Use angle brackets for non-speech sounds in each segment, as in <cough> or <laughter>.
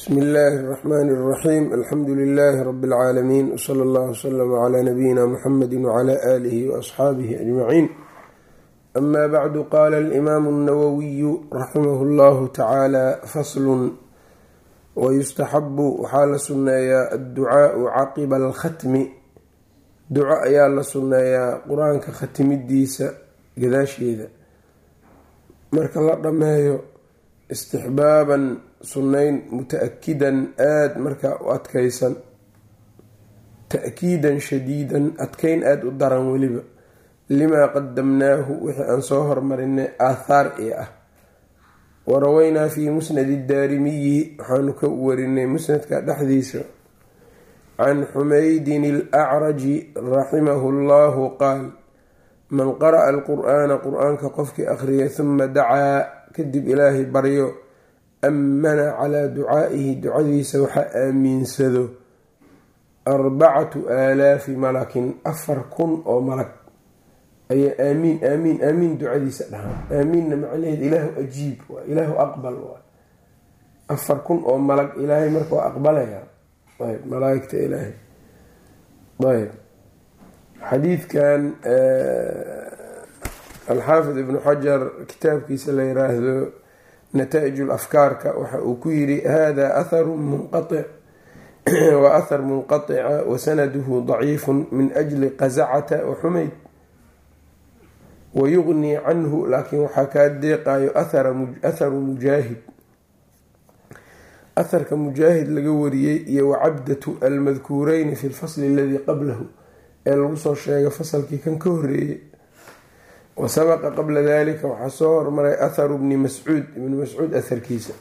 bsmi illaahi اraxmani اraxiim alxamdu lilaahi rabi اlcaalamiin wsala allah wslama cla nabiyina muxamedi wcla aalihi waasxaabihi ajmaciin ama bacdu qaala alimaamu اnawowiyu raximahu llahu tacaala faslun wayustaxabu waxaa la sunneeyaa adducaau caqiba alkhatmi duco ayaa la sunneeyaa qur-aanka khatimidiisa gadaasheeda marka la dhammeeyo istixbaaban sunnayn muta-akidan aada markaa u adkaysan ta-kiidan shadiidan adkeyn aada u daran weliba. Limaa qadamnaahu wixii aan soo hormarinay aathaar ee ah. Waraweynaa fii musnadi daarimiyi waxaanu ka warinay musnadka dhexdiisa. Can xumaydin alacraji raximahu llahu qaal man qara'a alqur-aana qur'aanka qofkii akhriyay huma dacaa kadib ilaahay baryo ammana calaa ducaa'ihi ducadiisa waxaa aamiinsado arbacatu aalaafi malakin afar kun oo malag ayaa aamiin aamiin aamiin ducadiisa dhahaan aamiinna macnaheed ilaahu ajiib waa ilaahu aqbal waa afar kun oo malag ilaahay marka waa aqbalaya ayb malaaigta ilaahay ayb xadiidkan alxaafid ibnu xajar kitaabkiisa la yiraahdo nataa'ij afkaarka waxa uu ku yiri hada atharu munqaic waa athar munqaطica wasanaduhu daciifu min ajli qazacata wa xumayd wayugnii canhu laakiin waxaa kaa deeqayo atharu mujaahid. Atharka mujaahid laga wariyey iyo wacabdatu almadkuureyni fi lfasli aladii qablahu ee lagu soo sheegay fasalkii kan ka horeeyey wasabaqa qabla dalika waxaa soo hormaray atharu bni mascuud ibni mascuud atharkiisa.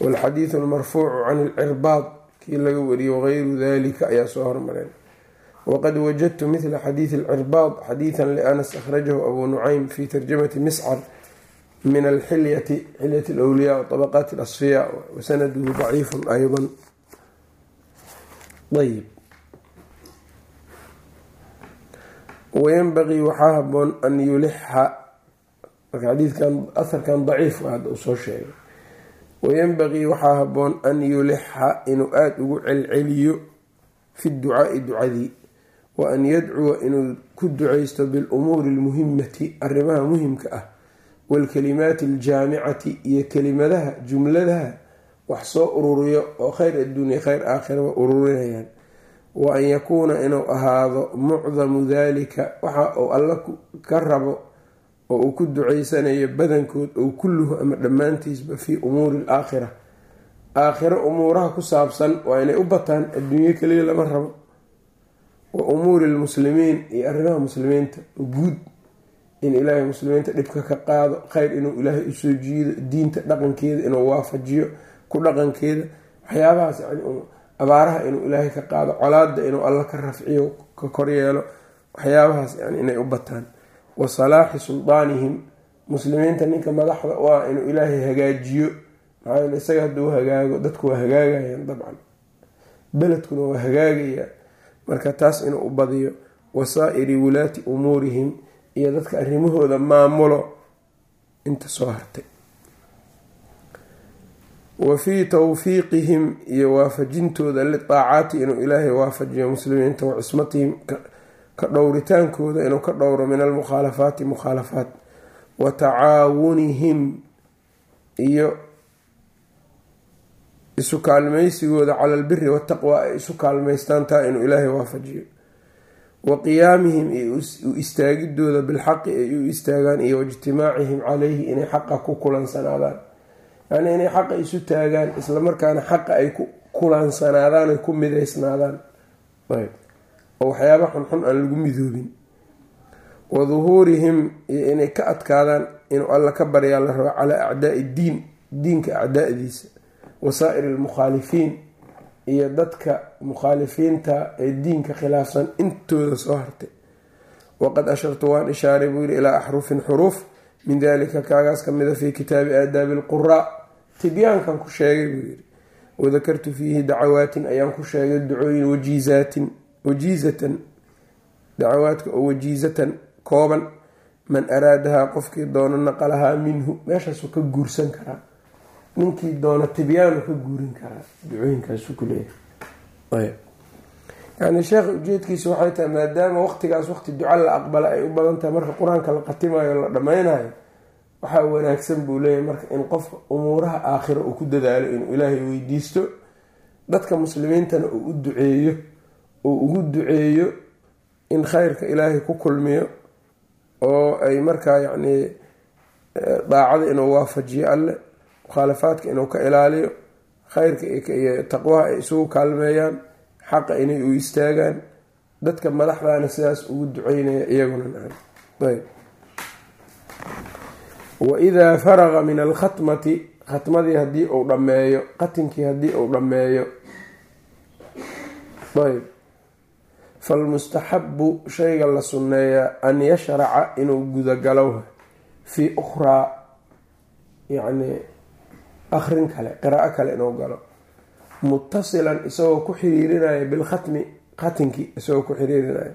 Walxadiidu almarfuucu can ilcirbaad kii laga wariyey wagayru dalika ayaa soo hormareen waqad wajadtu mila xadiidi alcirbaad xadiidan lianas akhrajahu abu nucaym fi tarjamati miscar min alxilyati xilyat alwliyaa wabaqaat alasfiyaa wasanaduhu daciifun ayda ayb wayanbaqii waxaa haboon an yulixa marka xadiidkan aharkan daciif hadda uu sheegay. Wayanbaqii waxaa haboon an yulixa inuu aada ugu celceliyo fi ducaai ducadii wa an yadcuwa inuu ku ducaysto bilumuuri almuhimati arrimaha muhimka ah waalkalimaati aljaamicati iyo kelimadaha jumladaha wax soo ururiyo oo kheyr adduunya kheyr aakhiraba ururinayaan wa an yakuuna inuu ahaado mucdamu dalika waxa uu alla ka rabo oo uu ku ducaysanayo badankood ou kulluhu ama dhammaantiisba fii umuuri alaakhira. Aakhiro umuuraha ku saabsan waa inay u bataan adduunyo kaliya lama rabo. Wa umuuri lmuslimiin iyo arrimaha muslimiinta guud in ilaahay muslimiinta dhibka ka qaado kheyr inuu ilaahay u soo jiido diinta dhaqankeeda inuu waafajiyo ku dhaqankeeda waxyaabahaas yani abaaraha inuu ilaahay ka qaado colaada inuu alla ka rafciyo ka koryeelo waxyaabahaas yani inay u bataan. Wa salaaxi suldaanihim muslimiinta ninka madaxda u ah inuu ilaahay hagaajiyo. Maxaa yeele isaga hadduu hagaago dadku waa hagaagayaan dabcan. Beledkuna waa hagaagayaan marka taas inuu u badiyo wasaa-iri wulaati umuurihim iyo dadka arrimahooda maamulo inta soo hartay wa fii tawfiiqihim iyo waafajintooda litaacaati inuu ilaahay waafajiyo muslimiinta wa cismatihim ka dhowritaankooda inuu ka dhowro min almukhaalafaati mukhaalafaat. Wa tacaawunihim iyo isu kaalmaysigooda cala albiri wataqwa ay isu kaalmaystaan taa inuu ilaahay waafajiyo. Wa qiyaamihim iyo u istaagidooda bilxaqi ay u istaagaan iyo waijtimaacihim caleyhi inay xaqa ku kulansanaadaan yacnii inay xaqa isu taagaan islamarkaana xaqa ay ku kulansanaadaan ay ku midaysnaadaan. Oo waxyaaba xunxun aan lagu midoobin. Wa duhuurihim iyo inay ka adkaadaan inuu alla ka baryaa la rabo calaa acdaai diin diinka acdaadiisa. Wasaa'iri almukhaalifiin iyo dadka mukhaalifiinta ee diinka khilaafsan intooda soo hartay. Waqad ashartu waan ishaaray buu yidhi ilaa axrufin xuruuf min dalika kaagaas ka mida fii kitaabi aadaabi alquraa tibyaankan ku sheegay buu yidhi wadakartu fiihi dacawaatin ayaan ku sheegay ducooyin wajiizaatin wajiizatan dacawaadka oo wajiizatan kooban man araadahaa qofkii doono naqalahaa minhu meeshaasuu ka guursan karaa ninkii doona tibyaanu ka guurin karaa ducooyinkaasu ku leeyahay yani sheekha ujeedkiisa waxay tahay maadaama waqtigaas waqti duca la aqbala ay u badan tahay marka qur'aanka la khatimayo la dhammaynayo waxaa wanaagsan buu leeyahay marka in qofka umuuraha aakhira uu ku dadaalo inuu ilaahay weydiisto. Dadka muslimiintana uu u duceeyo uu ugu duceeyo in khayrka ilaahay ku kulmiyo oo ay markaa yacnii daacada inuu waafajiyo alle mukhaalafaadka inuu ka ilaaliyo khayrka iyo taqwaha ay isugu kaalmeeyaan xaqa inay u istaagaan. Dadka madaxdaana sidaas ugu duceynaya iyaguna ayb waidaa faraqa min alkhatmati khatmadii haddii uu dhammeeyo qatinkii haddii uu dhammeeyo. Ayb. Falmustaxabu shayga la sunneeyaa an yashraca inuu gudagalo fii ukhraa yacni akrin kale qiraa'o kale inuu galo. Mutasilan isagoo ku xiriirinaya bilkhatmi khatinkii isagoo ku xiriirinaya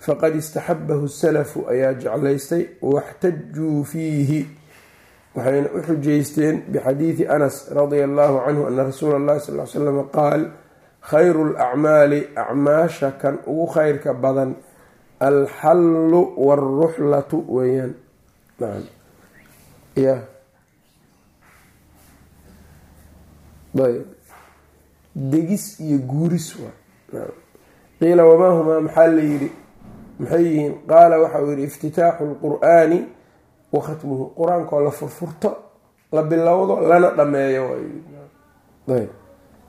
faqad istaxabahu salafu ayaa jeclaystay waxtajuu fiihi waxayna u xujaysteen bixadiidi anas radia allahu canhu ana rasuula allahi sal l slam qaal khayru lacmaali acmaasha kan ugu khayrka badan alxallu wاlruxlatu weeyaan. Ya ayb degis iyo guuris waa. Qiila wamaa humaa? Maxaa la yidhi maxay yihiin qaala waxa uu yihi iftitaaxu lqur'aani wa khatmuhu. Qur'aankoo la furfurto la bilowdo lana dhameeyo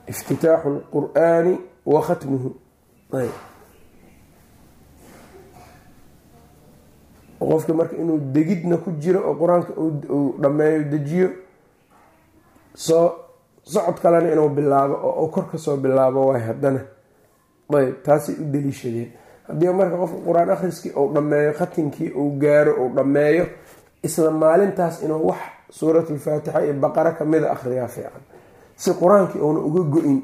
iftitaaxu lqur'aani wa khatmuhu. Ayb. Qofka marka inuu degidna ku jiro oo qur'aanka uu dhameeyo dejiyo soo socod kalena inuu bilaabo oo kor ka soo bilaabo waay haddana. Ayb. Taasay u daliishadeen haddii marka qofka qur'aan akhriskii uu dhammeeyo khatinkii uu gaaro uu dhammeeyo isla maalintaas inuu wax suuratulfaatixa iyo baqaro kamida akhriyaa fiican. Si qur'aankii uuna uga go-in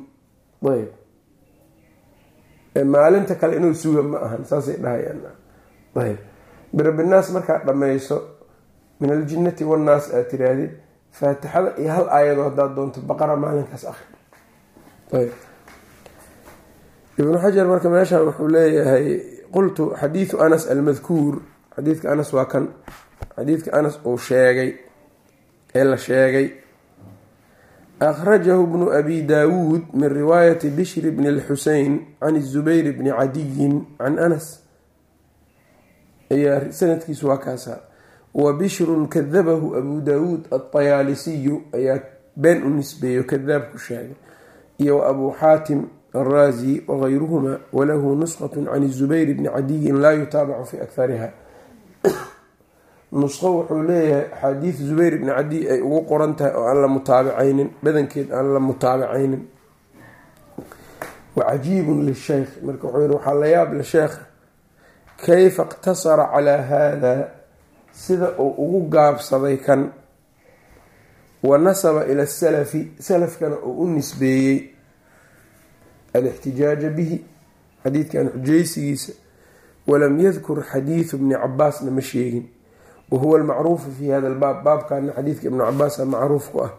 ayb. Maalinta kale inuu suga ma ahan saasay dhahayaan. Ayb. Birabinaas markaad dhammayso min aljinnati wannaas aad tirahdid faatixada iyo hal aayado haddaad doonto baqara maalinkaas akhri ibnu xajar marka meeshan wuxuu leeyahay qultu xadiidu anas almadkuur xadiidka anas waa kan. Xadiidka anas uu sheegay ee la sheegay akhrajahu bnu abi daawuud min riwaayati bishri bni lxusein can zubayr bni cadiyin can anas. Ayaa sanadkiisu waa kaasa. Wa bishrun kadabahu abu daawuud alطayaalisiyu ayaa been u nisbeeyo kadaab ku sheegay. Iyo wa abuu xaatim alraazi wagayruhuma walahu nusqat can zubayr bni cadiyin laa yutaabacu fi akhariha nusqo wuxuu leeyahay axaadiis zubayr bni cadiy ay ugu qoran tahay oo aan la mutaabacaynin badankeed aan la mutaabacaynin wacajiibun lisheykh marka wuxuu yihi waxaa la yaab le sheekha kayfa iqtasara calaa haada sida uu ugu gaabsaday kan wa nasaba ila salafi salafkana uu u nisbeeyey alixtijaaja bihi xadiidkan xujaysigiisa walam yadkur xadiidu bni cabaasna ma sheegin wahuwa almacruufu fi hada albaab baabkana xadiidka ibnu cabaasa macruuf ku ah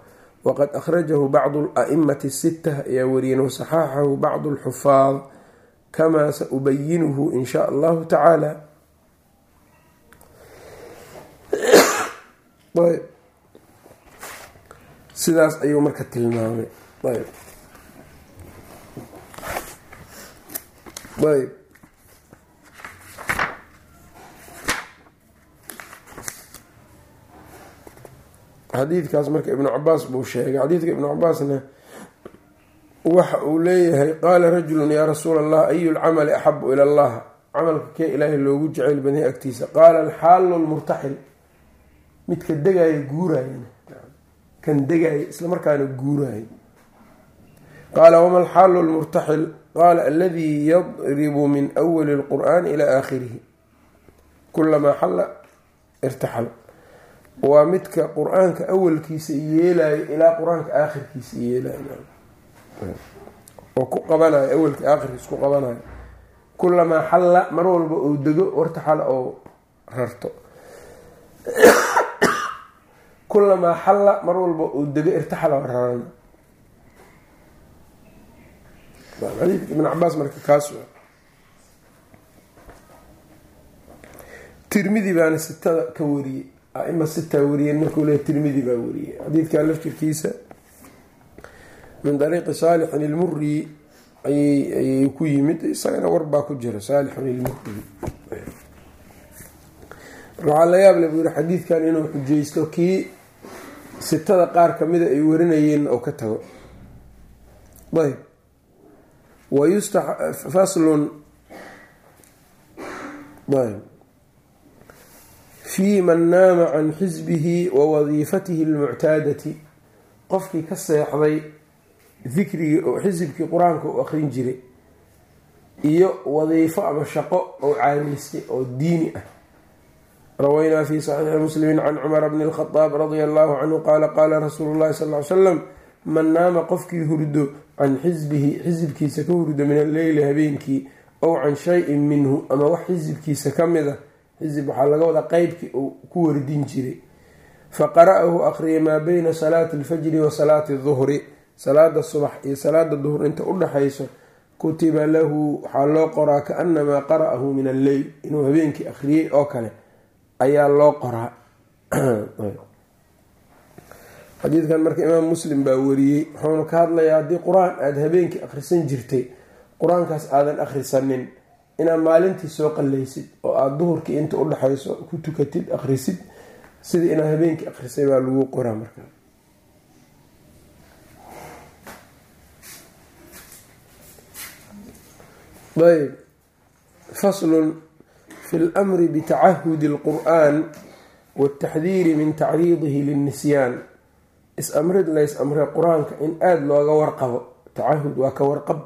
waqad akhrajahu bacdu alaimati sita ayaa wariyeen wasaxaxahu bacdu alxufaad kamaa saubayinuhu in shaa allahu tacaala sidaas ayuu marka tilmaamay ayb xadiidkaas marka ibnu cabaas buu sheegay. Xadiidka ibnu cabaasna waxa uu leeyahay qaala rajulun yaa rasuula allah ayu lcamali axabu ila allah? Camalka kee ilaahay loogu jeceyl badnay agtiisa. Qaala alxaalu lmurtaxil midka degaayo guuraaya kan degaayo isla markaana guuraayo qaala wama alxaalu lmurtaxil qaala aladii yadribu min awali lqur'aani ilaa aakhirihi kulamaa xalla irtaxal waa midka qur'aanka awalkiisa yeelayo ilaa qur'aanka aakhirkiisa yeelayo oo ku qabanayo awalka aakhirkiisa ku qabanayo kulamaa xalla mar walba uu dego wartaxala oo rarto kulamaa xalla mar walba uu dego irtaxala rarana xadiidka ibn cabaas marka kaas tirmidi baana sitada ka wariyey aima sitaa wariyeen markuu leeya tirmidi baa wariyey. Xadiidkaa laftirkiisa min dariiqi saalixin ilmuri ayay ku yimid isagana warbaa ku jira saalixun ilmuri waxaa la yaable buu yihi xadiidkan inuu xujaysto kii sitada qaar kamida ay warinayeenna oo ka tago. Ayb ayb fii man naama can xisbihi wa wadiifatihi almuctaadati qofkii ka seexday dikrigii oo xisibkii qur'aanka u aqrin jiray iyo wadiifo ama shaqo oo caadaystay oo diini ah rawaynaa fi saxiixi muslimi can cumara bni lkhadaab radia allahu canhu qaala qaala rasuulu llahi sal ly slam man naama qofkii hurdo can xisbihi xisibkiisa ka hurdo min alleyli habeenkii ow can shayin minhu ama wax xisibkiisa ka mid a xisib waxaa laga wadaa qeybkii uu ku wardin jiray. Faqara-ahu aqriyay maa beyna salaati alfajri wa salaati duhri salaada subax iyo salaada duhur inta u dhaxayso kutiba lahu waxaa loo qoraa kaanamaa qara'ahu min alleyl inuu habeenkii akhriyey oo kale ayaa loo qoraa <clears throat> xadiidkan marka imaam muslim baa wariyey wuxuuna ka hadlayaa haddii qur'aan aada habeenkii akhrisan jirtay qur'aankaas aadan akhrisanin inaad maalintii soo qallaysid oo aada duhurkii inta udhexayso ku tukatid akhrisid sidii inaad habeenkii akhrisay baa lagu qoraa marka. Ayb faslun fi lmri bitacahudi اlqur'an wاtaxdiiri min tacriidihi lilnisyaan is-amrid lays amre qur'aanka in aada looga warqabo tacahud waa ka warqab.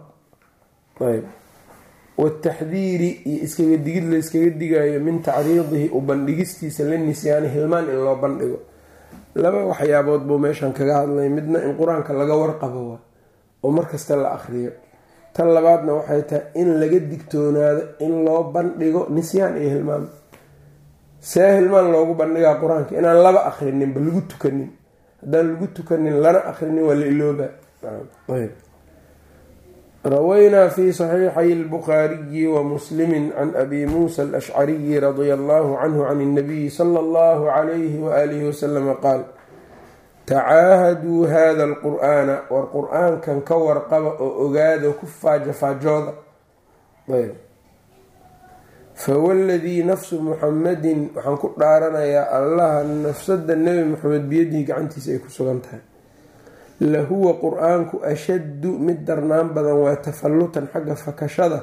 Wataxdiiri iyo iskaga digid layskaga digayo min tacriidihi u bandhigistiisa linisyaani hilmaan in loo bandhigo. Laba waxyaabood buu meeshan kaga hadlay midna in qur'aanka laga warqabo waa oo markasta la akriyo tan labaadna waxay tahay in laga digtoonaado in loo bandhigo nisyaan iyo hilmaan. See hilmaan loogu bandhigaa qur'aanka inaan laba akhrininba lagu tukanin haddaan lagu tukanin lana akrinin waa la ilooba. Rawaynaa fi saxiixay lbukhaariyi wa muslimi can abi muusa alashcariyi radia allahu canhu can اnabiyi sala allahu calayhi waalihi wasalama qaal tacaahaduu hada alqur'aana war qur'aankan ka warqaba oo ogaada ku faajafaajooda fawaladii nafsu muxamadin waxaan ku dhaaranayaa allaha nafsada nebi maxamed biyadii gacantiisa ay ku sugan tahay lahuwa qur'aanku ashaddu mid darnaan badan waa tafallutan xagga fakashada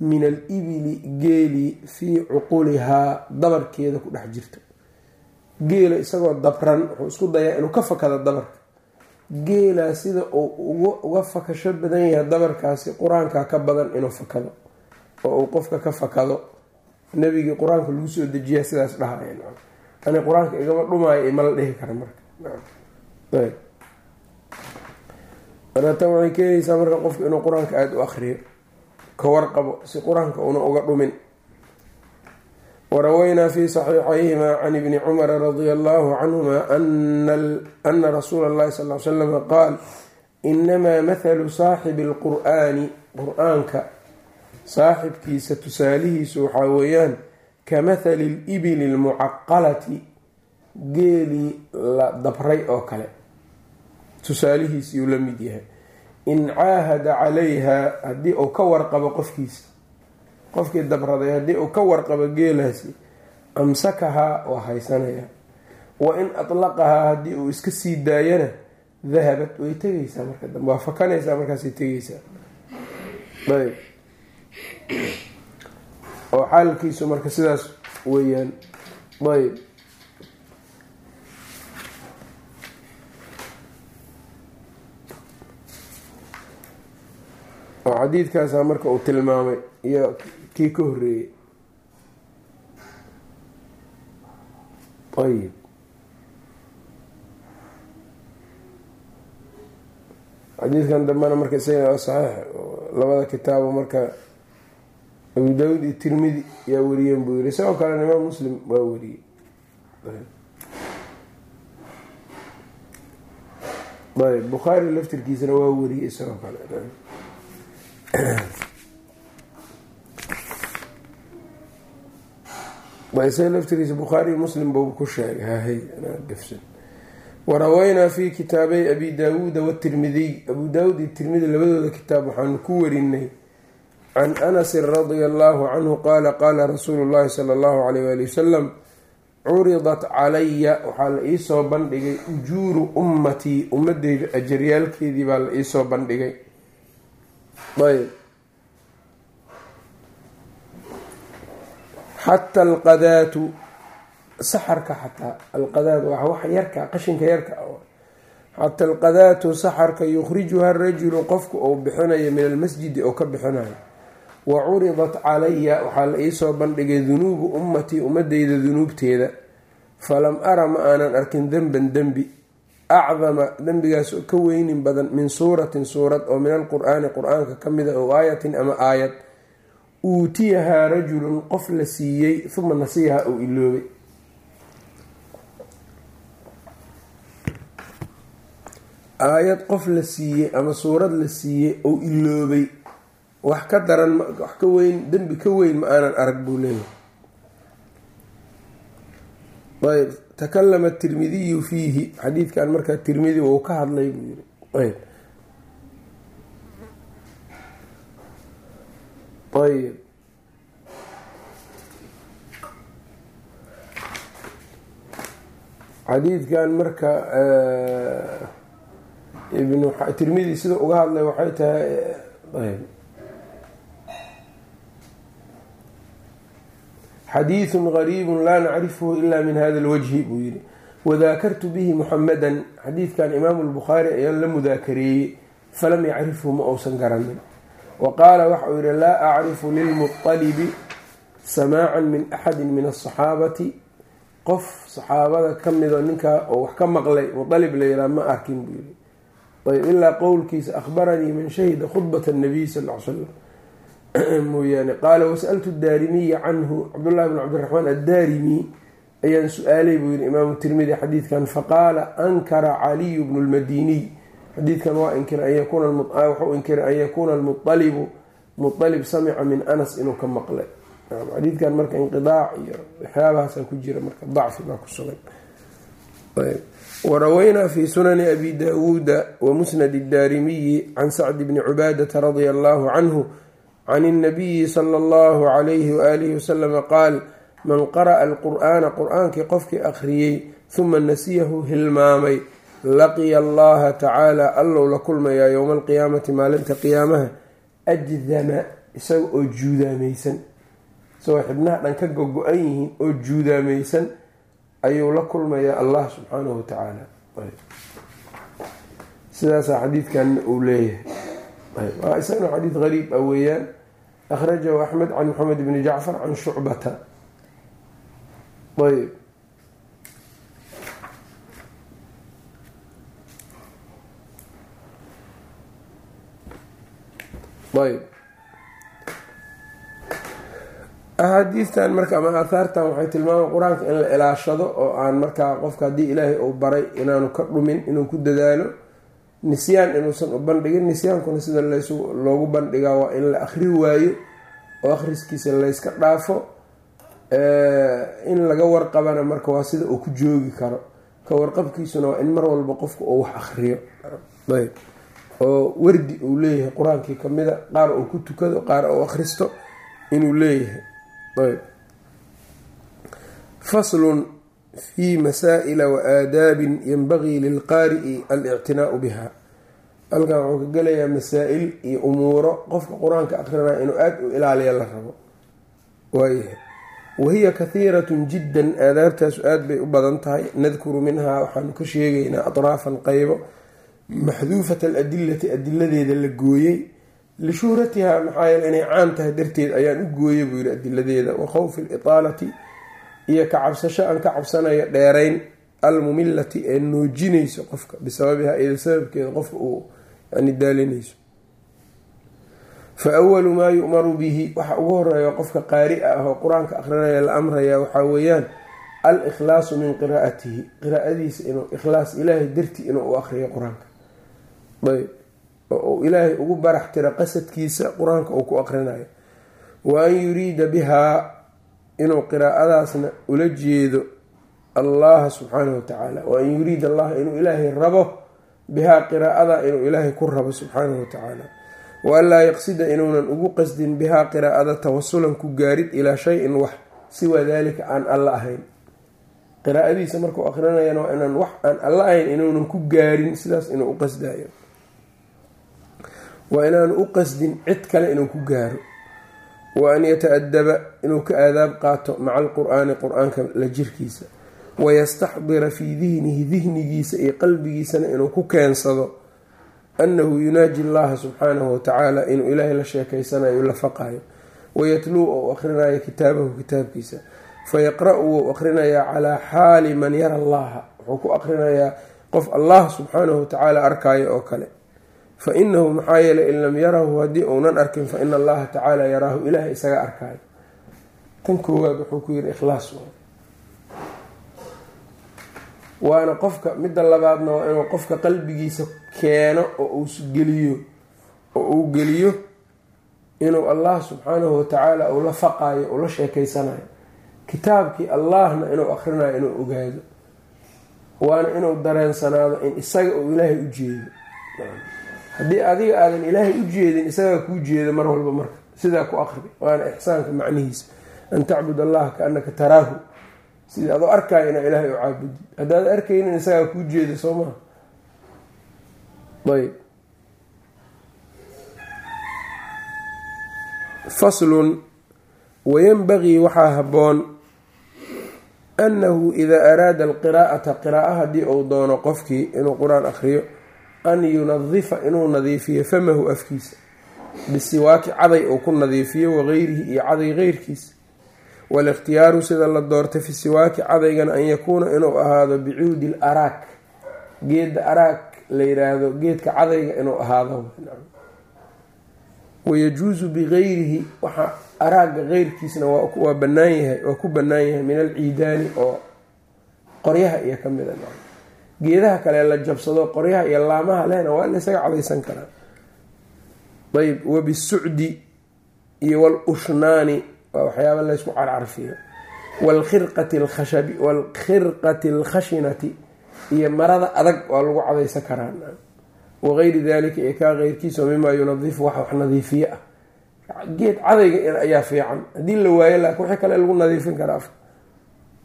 min al ibili geeli fii cuqulihaa dabarkeeda ku dhex jirto geela isagoo dabran wuxuu isku dayaa inuu ka fakado dabarka geelaa sida uu uga fakasho badan yahay dabarkaasi qur'aankaa ka badan inuu fakado oo uu qofka ka fakado nabigii qur'aanka lagu soo dejiyaa sidaas dhahaya ani qur'aanka igama dhumaayo ima la dhihi kara marka. Tan waxay keenaysaa marka qofka inuu qur'aanka aada u akriyo ka warqabo si qur'aanka una uga dhumin. Warawaynaa fi saxiixayhima can ibni cumara radia allahu canhuma ana rasuula allahi sal l slama qaal inamaa mathalu saaxibi alqur'aani qur'aanka saaxibkiisa tusaalihiisu waxaa weeyaan ka mathali libili lmucaqalati geelii la dabray oo kale. Tusaalihiisiyuu la mid yahay. In caahada calayha haddii uu ka warqabo qofkiisa qofkii dabraday haddii uu ka warqabo geelaasi amsakahaa waa haysanaya. Wa in atlaqahaa haddii uu iska sii daayana dahabad way tegaysaa marka dambe. Waa fakanaysaa markaasay tegaysaa. Ayb oo xaalkiisu marka sidaas weeyaan ayb oo xadiidkaasa marka uu tilmaamay iyo kii ka horeeyey ayib. Xadiidkan dambena marka isaga saxiix labada kitaabo marka abu daawud iyo tirmidi yaa wariyeen buu yiri isagoo kalena imaam muslim waa wariyey. Ayb. Bukhaari laftirkiisana waa wariyey isagoo kale. Isaga laftirkiisa bukhaari muslim buu ku sheegay. Hahay gafsan waraweynaa fi kitaabay abi daawuuda watirmidiy abu daawuud iyo tirmidi labadooda kitaab waxaanu ku warinay can anasin radia allahu canhu qaala qaala rasuulu llahi sala allahu alayh waali wasalam curidat calaya waxaa la iisoo bandhigay ujuuru ummatii ummadeyda ajaryaalkeedii baa la iisoo bandhigay ayb xata alqadaatu saxarka xataa alqadaat waa wax yarka qashinka yarka xata alqadaatu saxarka yukhrijuha rajulu qofku uu bixinayo min almasjidi oo ka bixinayo wa curidat calaya waxaa la iisoo bandhigay dunuubu ummatii ummadeyda dunuubteeda. Falam ara ma aanan arkin denban dembi. Acdama dembigaas oo ka weynin badan min suuratin suurad oo min alqur-aani qur'aanka ka mida ow aayatin ama aayad. Uutiyahaa rajulun qof la siiyey uma nasiyaha uu iloobay. Aayad qof la siiyey ama suurad la siiyey ou iloobay wax ka daran wax ka weyn dembi ka weyn ma aanan arag buu leeyahay. Ayb takalama tirmidiyu fiihi. Xadiidkan markaa tirmidi uu ka hadlay buu yiri ayb ayb xadiidkan marka ibn tirmidi sida uga hadlay waxay tahay ayb xadiidun gariibun laa nacrifhu ila min hada alwajhi buu yidhi. Wadaakartu bihi muxamadan xadiidkan imaamu lbukhaari ayaan la mudaakareeyey falam yacrifhu ma uusan garanin. Wa qaala waxau yihi laa acrifu lilmuqalibi samaacan min axadi min asaxaabati qof saxaabada ka mido ninkaa oo wax ka maqlay muqalib layidhaha ma arkin buu yidhi. Ayb ilaa qowlkiisa akhbaranii man shahida khudbata nabiy sal l slam <clears throat> mooyaane. Qaala wasaltu daarimiya canhu. Cabdullahi bn cabdiraxmaan addaarimi ayaan su'aalay buu yihi imaamu tirmidi xadiidkan. Faqaala ankara caliyu bnu lmadiniy xadiidkan waa inkiray waxau inkiray an yakuuna almualibu mualib samica min anas inuu ka maqlay. Xadiidkan marka inqidaac iyo waxyaabahaasa ku jira marka dacfi baa ku sugan. Waraweynaa fi sunani abi daawuuda wa musnad daarimiyi can sacdi bni cubaadata radia allahu canhu can اnabiyi sala allahu calayhi waaalihi wasalama qaal man qara'a alqur'aana qur'aankii qofkii akhriyey huma nasiyahu hilmaamay laqiya allaha tacaala allow la kulmayaa yowma alqiyaamati maalinta qiyaamaha ajdama isaga oo juudaamaysan isagoo xibnaha dhan ka gogo-an yihiin oo juudaamaysan ayuu la kulmayaa allah subxaanahu watacaala sidaasaa xadiidkanna uu leeyahay isagana xadiid gariib ah weeyaan akhrajahu axmed can maxamed bni jacfar can shucbata ayb ayb axaadiistan marka ama aahaartan waxay tilmaama qur'aanka in la ilaashado oo aan markaa qofka haddii ilaahay uu baray inaanu ka dhumin inuu ku dadaalo nisyaan inuusan u bandhigin nisyaankuna sida loogu bandhigaa waa in la akhri waayo oo akhriskiisa layska dhaafo in laga warqabana marka waa sida uu ku joogi karo. Ka warqabkiisuna waa in mar walba qofka uu wax akhriyo. Ayb. Oo wardi uu leeyahay qur'aankii kamida qaar uu ku tukado qaar uu akhristo inuu leeyahay. Ayb. Faslun fi masaa'ila wa aadaabin yanbagii lilqaari'i alictinaau biha. Halkan wuxuu ka gelayaa masaa-il iyo umuuro. Qofka qur'aanka akrinaya inuu aada u ilaaliya la rabo. Waayahay wahiya kahiiratun jiddan. Aadaabtaasu aada bay u badan tahay. Nadkuru minhaa waxaanu ka sheegaynaa atraafan qeybo maxduufat aladilati adiladeeda la gooyey. Lishuhratihaa maxaa yeele inay caan tahay darteed ayaan u gooyay buu yihi adiladeeda wa khawfi litaalati iyo ka cabsasho aan ka cabsanayo dheerayn almumilati ee noojinayso qofka bisababiha iyada sababkeeda qofka uu yani daalinayso. Fa awalu maa yu'maru bihi waxa ugu horreeya qofka qaari ah oo qur'aanka akrinaya la amraya waxaa weeyaan al ikhlaasu min qiraa'atihi qiraa'adiisa inuu ikhlaas ilaahay dartii inuu u akriyo qur'aanka. Ayb oo uu ilaahay ugu barax tiro qasadkiisa qur'aanka uu ku aqrinayo wa an yuriida bihaa inuu qiraa'adaasna ula jeedo allaha subxaanahu watacaala wa an yuriida allaha inuu ilaahay rabo bihaa qiraa'ada inuu ilaahay ku rabo subxaanahu watacaala wa an laa yaqsida inuunan ugu qasdin bihaa qiraa'ada tawasulan ku gaarid ilaa shay-in wax siwaa daalika aan alla ahayn. Qiraa'adiisa markuu aqrinayana waa inaan wax aan alla ahayn inuunan ku gaarin sidaas inuu u qasdayo waa inaanu u qasdin cid kale inuu ku gaaro wa an yata-adaba inuu ka aadaab qaato maca alqur-aani qur'aanka la jirkiisa. Wayastaxdira fii dihnihi dihnigiisa iyo qalbigiisana inuu ku keensado annahu yunaaji allaha subxaanahu watacaala inuu ilaahay la sheekeysanayo la faqayo wayatluu ou aqrinayo kitaabahu kitaabkiisa. Fayaqra-u wou aqrinayaa calaa xaali man yara allaha wuxuu ku aqrinayaa qof allah subxaanahu watacaala arkaayo oo kale fa inahu maxaa yeelay in lam yarahu haddii uunan arkin fa ina allaha tacaala yaraahu ilaahay isaga arkaayo tan koowaad wuxuu ku yidhi ikhlaas waana qofka midda labaadna waa inuu qofka qalbigiisa keeno oo uu geliyo oo uu geliyo inuu allah subxaanahu watacaala uu la faqaayo uu la sheekeysanayo kitaabkii allahna inuu akrinayo inuu ogaado waana inuu dareensanaado in isaga uu ilaahay u jeedo haddii adiga aadan ilaahay u jeedin isagaa kuu jeeda mar walba marka. Sidaa ku aqri waana ixsaanka macnihiisa. An tacbud allaha kaanaka taraahu. Sidii adoo arkaayo inaa ilaahay u caabudi. Haddaad arkaynin isagaa kuu jeeda soo maha ayb faslun. Wayanbagii waxaa habboon. Annahu idaa araada alqiraa'ata qiraa'o haddii uu doono qofkii inuu qur'aan akhriyo an yunadifa inuu nadiifiyo famahu afkiisa bisiwaaki caday uu ku nadiifiyo wagayrihi iyo caday keyrkiisa walikhtiyaaru sida la doortay fi siwaaki cadaygana an yakuuna inuu ahaado bicuudi l geedda araag la yiraahdo geedka cadayga inuu ahaado. Wayajuusu bigayrihi waxaa araagga keyrkiisna waa banaan yahay waa ku bannaan yahay min alciidaani oo qoryaha iyo ka mida geedaha kale la jabsado qoryaha iyo laamaha lehna waa in isaga cadaysan karaa. Ayb wabisucdi iyo walushnaani waa waxyaaba laysku carcarfiyo. Waalkhirqati alkhashabi waalkhirqati alkhashinati iyo marada adag waa lagu cadaysan karaa wagayri dalika iyo kaa keyrkiisa mimaa yunadifu wax wax nadiifiye ah. Geed cadayga ayaa fiican. Haddii la waayo laakiin wixii kale lagu nadiifin karaa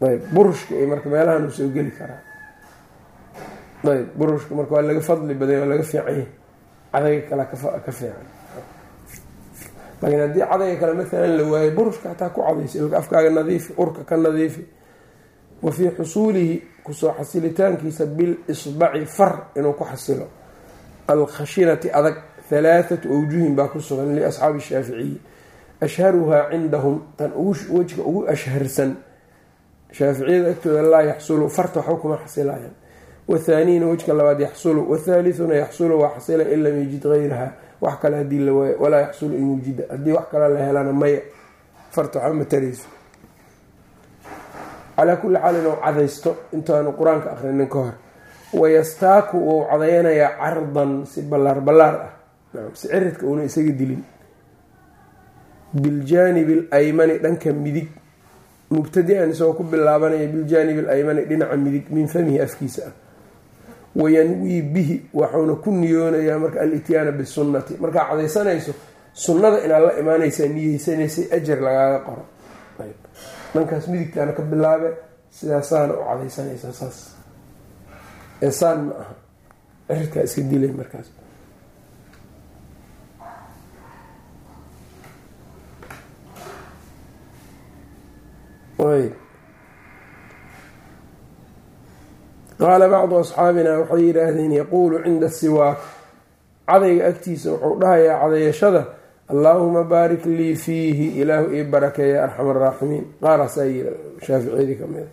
ayb burushka iyo marka meelahan uu geli karaa ayb burushka marka waa laga fadli baday waa laga fiicanya cadayga kale ka fiican laakiin haddii cadayga kale maalan la waayo burushka hataa ku cadaysa ilka afkaaga nadiifi urka ka nadiifi. Wa fii xusuulihi ku soo xasilitaankiisa bil isbaci far inuu ku xasilo. Alkhashinati adag halaathatu awjuhin baa ku sugan liasxaabi shaaficiyi ashharuhaa cindahum tan wejka ugu ashharsan. Shaaficiyada agtooda laa yaxsulu farta waxba kuma xasilayaan wathaaniyina wejka labaad yaxsulu. Wathaalithuna yaxsulu waa in lam yajid gayraha. Wax kale haddii la waayo walaa yaxsulu in wujida haddii wax kale la helana maya. Farta waxba matarayso calaa kulli xaal inuu cadaysto intaanu qur'aanka akrinin ka hor. Wayastaaku wou cadayanayaa cardan si ballaar ballaar ah. Si ciridka uuna isaga dilin. Biljaanibi alaymani dhanka midig. Mubtadi-an isagoo ku bilaabanaya biljaanibi alaymani dhinaca midig min famihi afkiisa ah wayanwii bihi waxuuna ku niyoonayaa marka alityaana bisunnati. Markaa cadaysanayso sunnada inaad la imaanaysaa niyeysanaysay ajar lagaaga qoro. Dhankaas midigtaana ka bilaabe sidaasaana u cadaysanaysaa saas. Eesaan ma aha. Ciridkaa iska dilay markaas qaala bacdu asxaabina waxay yidhaahdeen yaquulu cinda siwaak cadayga agtiisa wuxuu dhahayaa cadayashada allaahuma baarik lii fiihi ilaahu ii barakeeya arxam araaximiin qaaraasaa shaaficiyadii ka mida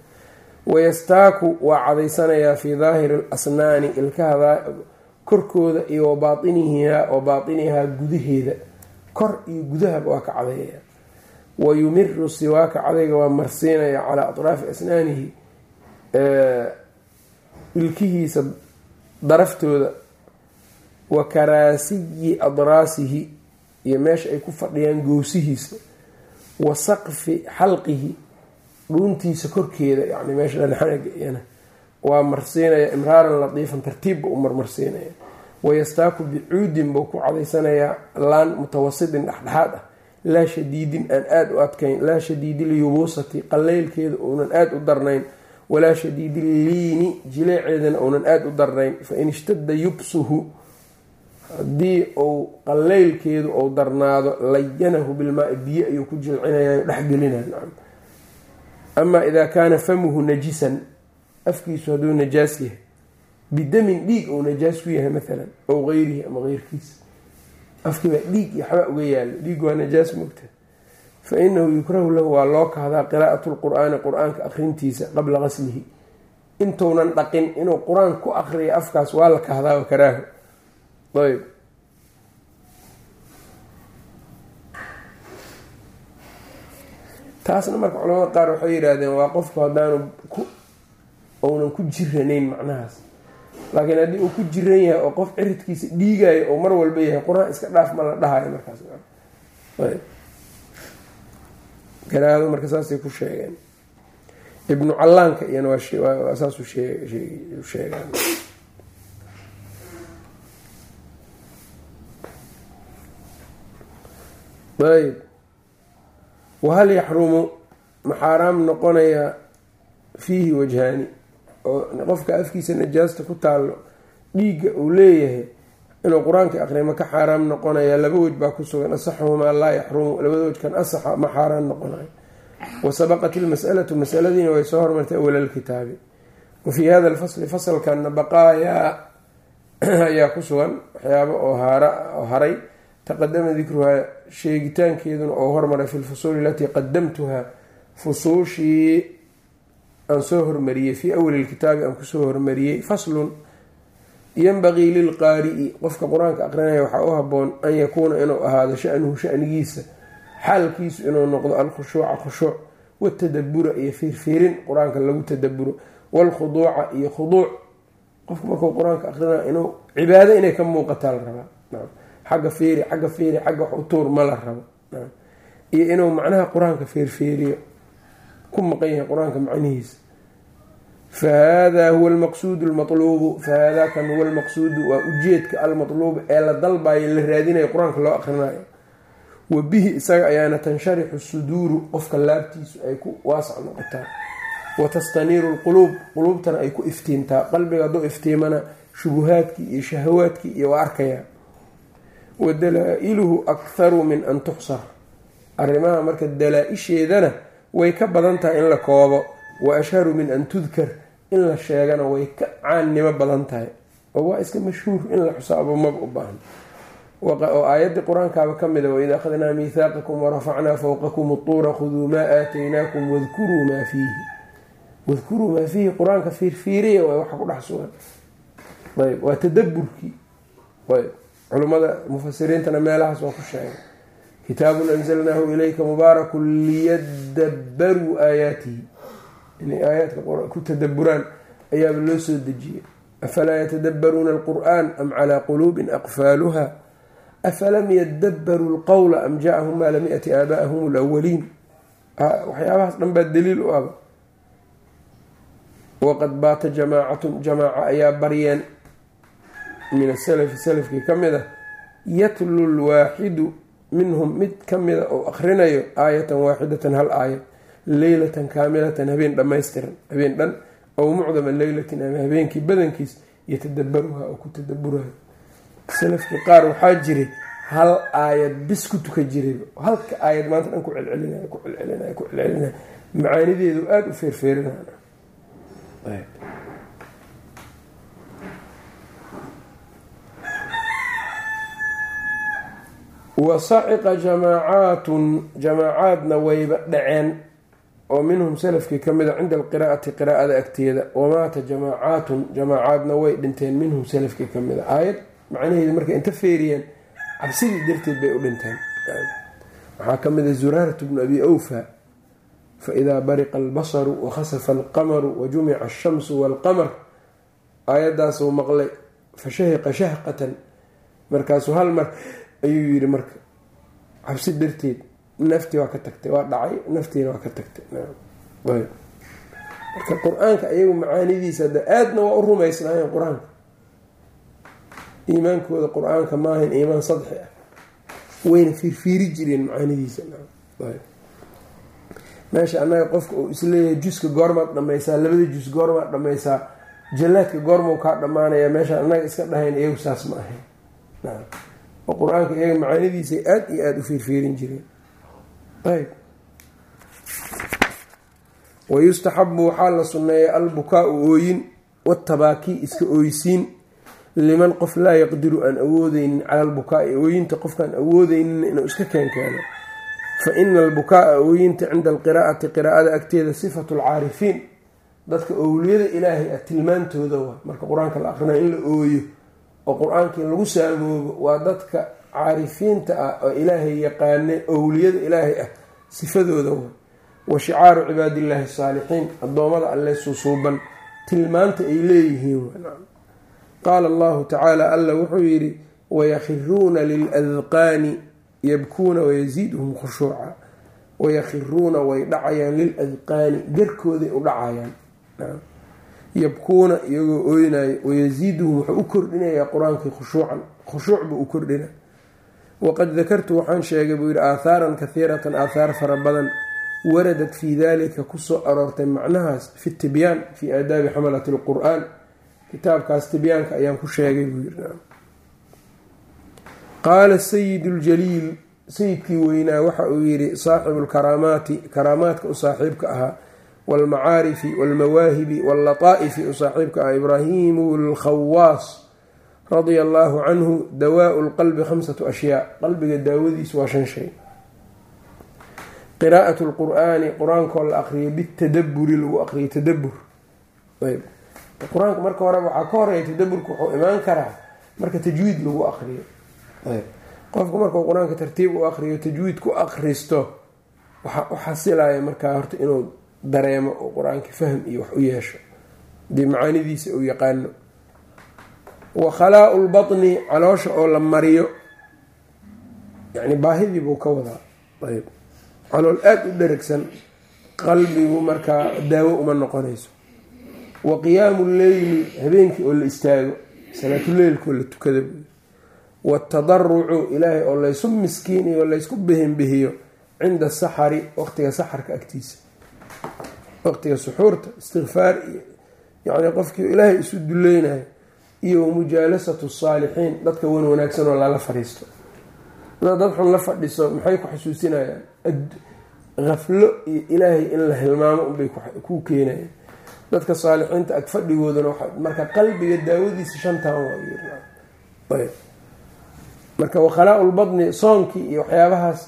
wayastaaku waa cadaysanayaa fii daahiri alasnaani ilkaha korkooda iyo wa baatinihihaa wa gudaheeda kor iyo gudahaba waa ka cadayaya wa yumiru siwaaka cadayga waa marsiinaya calaa atraafi asnaanihi ilkihiisa daraftooda wa karaasiyi adraasihi iyo meesha ay ku fadhiyaan goosihiisa wa saqfi xalqihi dhuuntiisa korkeeda yani meesha dhanxanaga iyana waa marsiinaya imraaran latiifan tartiibba u marmarsiinaya. Wayastaaku bicuudin buu ku cadaysanayaa laan mutawasitin dhexdhexaad ah laa shadiidin aan aada u adkayn laa shadiidiliyubuusati qaleylkeeda uunan aada u darnayn walaa shadiidiliini jileeceedana uunan aada u darnayn fain ishtada yubsuhu haddii uu qaleylkeedu uu darnaado layanahu bilmaai biyo ayuu ku jilcinaya dhexgelinaya amaa idaa kaana famuhu najisan afkiisu hadduu najaas yahay bidamin dhiig ou najaas ku yahay maalan ow geyrihi ama keyrkiisa afkiibaa dhiig iyo waxbaa uga yaalla dhiig waa najaas mogta fa inahu yukrahu lahu waa loo kahdaa qiraa'atu lqur-aani qur'aanka akrintiisa qabla qaslihi intuunan dhaqin inuu qur'aan ku akriyo afkaas waa la kahdaa wa karaaho ayb taasna marka culamada qaar waxay yidhaahdeen waa qofku haddaanu uunan ku jiranayn macnahaas laakiin haddii uu ku jiran yahay oo qof ciridkiisa dhiigayo oo mar walba yahay qur'aan iska dhaaf ma la dhahayo markaas garaado marka saasay ku sheegeen. Ibnu callaanka iyana waa saasu sheegaan. Ayb wahal yaxrumu ma xaaraam noqonayaa fiihi wajhaani? Oo qofka afkiisa najaasta ku taallo dhiigga uu leeyahay inuu qur'aanka ma ka xaaraam noqonaya laba wej baa ku sugan asaxuhumaa laa yaxrumu labada wejkan asaxa ma xaaraan noqonayo wa sabaqat ilmas'alatu masaladiina way soo hormartay awala lkitaabi wa fii hada alfasli fasalkanna baqaayaa <clears throat> ayaa ku sugan waxyaaba oo haray. Taqadama dikruhaa sheegitaankeeduna oo hormaray fi lfusuuli alatii qadamtuhaa fusuushii aan soo hormariyey fii awali lkitaabi aan ku soo hormariyey faslun yanbagii lilqaari'i qofka qur'aanka aqrinaya waxaa u haboon an yakuuna inuu ahaado shanuhu shanigiisa xaalkiisu inuu noqdo alkhushuuca khushuuc watadabura iyo fiirfiirin qur'aanka lagu tadaburo waalkhuduuca iyo khuduuc. Qofka markuu qur'aanka aqrinaya inuu cibaado inay ka muuqataa la rabaa. Xagga fiiri xagga fiiri xagga wax ma la rabo. Iyo inuu macnaha qur'aanka feerfeeriyo ku maqan yahay qur'aanka macnihiisa fa hada huwa almaqsuudu almatluubu fa hada kan huwa almaqsuudu waa ujeedka almatluubu ee la dalbayo la raadinayo qur'aanka loo aqrinayo wa bihi isaga ayaana tansharixu suduuru qofka laabtiisu ay ku waasac noqotaa wa tastaniiru lquluub quluubtana ay ku iftiimtaa qalbiga hadduu iftiimana shubuhaadkii iyo shahawaadkii iyo waa arkayaa wa dalaa-iluhu akharu min an tuxsar arrimaha marka dalaa-isheedana way ka badan in la koobo wa ashharu min an tudkar in la sheegana way ka caannimo badan tahay oo waa iska mashhuur in la xusaabo maba u baahan. Oo aayaddii qur'aankaaba ka mida waid akhadnaa miihaaqakum warafacnaa fowqakum utuura khuduu maa aataynaakum wadkuruu maa fiihi. Wadkuruu maa fiihi qur'aanka fiirfiiriya waa waxa ku dhex sugan. Ayb waa tadaburkii ayb culimmada mufasiriintana meelahaas waa ku sheegay. Kitaabun anzalnaahu ilayka mubaarakun liyadabaruu aayaatihi inay aayaadka ku tadaburaan ayaaba loo soo dejiyey. Afalaa yatadabaruuna alqur'an am calaa quluubin aqfaaluha? Afalam yadabaruu lqowla am jacahum maa lam yati aabaahum lawaliin waxyaabahaas dhan baa daliil u aba waqad baata jamaacatun jamaaca ayaa baryeen. Min asalafi salafkii ka mid ah yatlu lwaaxidu minhum mid ka mida oo akhrinayo aayatan waaxidatan hal aayad leylatan kaamilatan habeen dhammaystiran. Habeen dhan ow mucdama leylatin ama habeenkii badankiis yatadabaruha oo ku tadaburayo salafkii qaar waxaa jiray hal aayad bis ku tuka jiray. Halka aayad maanta dhan ku celcelinay ku celcelinay ku celcelinay macaanideedu aada u feerfeerinay wa saciqa jamaacaatun jamaacaadna wayba dhaceen oo minhum salafkii ka mida cinda alqiraa'ati qiraa'ada agteeda wamaata jamaacaatun jamaacaadna way dhinteen minhum salafkii ka mida. Aayad macnaheedu markay inta feeriyeen cabsidii darteed bay u dhinteen. Waxaa ka mida zuraaratu bnu abi awfa faidaa bariqa albasaru wakhasafa alqamaru wajumica ashamsu waalqamar. Aayaddaasuu maqlay fashahiqa shahqatan markaasuu hal mar ayuu yidhi marka cabsi darteed naftii waa ka tagtay waa dhacay naftiina waa ka tagtay. Marka qur'aanka iyagu macaanidiisa ada aadna waa u rumaysnaayeen qur'aanka. Iimaankooda qur'aanka maahayn iimaan sadxi ah. Wayna fiirfiiri jireen macaanidiisa. Meesha annaga qofka uu is leeyahay juska goormaad dhammaysaa labada jus goormaad dhammaysaa jallaadka goormau kaa dhammaanaya meesha annaga iska dhahayn iyagu saas ma ahayn. Qur'aanka iyaga macaanidiisay aada iyo aada u fiirfiirin jireen wayustaxabu waxaa la sunneeyay albukaa-u ooyin watabaaki iska ooysiin liman qof laa yaqdiru aan awoodeynin cala albukaa-i ooyinta qofkaan awoodeynin inuu iska keenkeeno fa ina albukaa-a ooyinta cinda alqiraa'ati qiraa'ada agteeda sifatu alcaarifiin dadka owliyada ilaahay ah tilmaantooda waa marka qur'aanka la aqrinayo in la ooyo oo qur'aankii lagu saamoobo waa dadka caarifiinta ah oo ilaahay yaqaane owliyada ilaahay ah sifadooda waa wa shicaaru cibaadillaahi asaalixiin addoommada alle susuuban tilmaanta ay leeyihiin qaala allahu tacaala alla wuxuu yidhi wayakhiruuna liladqaani yabkuuna wayasiiduhum khushuuca wayakhiruuna way dhacayaan liladqaani garkooday u dhacayaan. Yabkuuna iyagoo ooynayo wayasiiduhum wuxuu u kordhinayaa qur'aankii khushuucan khushuuc buu u kordhina waqad dakartu waxaan sheegay buu yidhi aathaaran kahiiratan aathaar fara badan waradat fii dalika ku soo aroortay macnahaas fi tibyaan fii aadaabi xamalati lqur-aan kitaabkaas tibyaanka ayaan ku sheegay buu yiri qaala sayid ljaliil sayidkii weynaa waxa uu yidhi saaxibu lkaraamaati karaamaadka u saaxiibka ahaa waalmacaarifi waalmawaahibi waallataa'ifi u saaxiibka ah ibraahimu lkhawaas radia allaahu canhu dawaau lqalbi khamsatu ashyaa. Qalbiga daawadiisu waa shan shay. Qiraa'at lqur'aani qur'aankoo la aqriyo bitadaburi lagu aqriyo tadabur qur'aanka marka horeba waxaa ka horreeya tadaburka wuxuu imaan karaa marka tajwiid lagu aqriyo qofku markuu qur'aanka tartiib u aqriyo tajwiid ku aqristo waxaa u xasilaya markaa horta inuu dareemo oo qur'aanka fahm iyo wax u yeesho. Dee macaanidiisa uu yaqaano wa khalaau lbatni caloosha oo la mariyo. Yani baahidii buu ka wadaa. Ayb calool aada u dheragsan qalbigu markaa daawo uma noqonayso. Wa qiyaamu leyli habeenkii oo la istaago salaatuleylkoo la tukada buy watadarucu ilaahay oo laysu miskiiniyo o laysku behinbehiyo cinda saxari waqtiga saxarka agtiisa. Waqtiga suxuurta istikfaar iyo yacni qofkii ilaahay isu duleynayo iyo wamujaalasatu saalixiin dadka wan wanaagsan oo lala fadhiisto. Dad xun la fadhiso maxay ku xasuusinayaan? Haflo iyo ilaahay in la hilmaamo unbay ku keenayaan. Dadka saalixiinta ag fadhigoodana marka qalbiga daawadiisa shantan waa marka wakhalaa lbadni soonkii iyo waxyaabahaas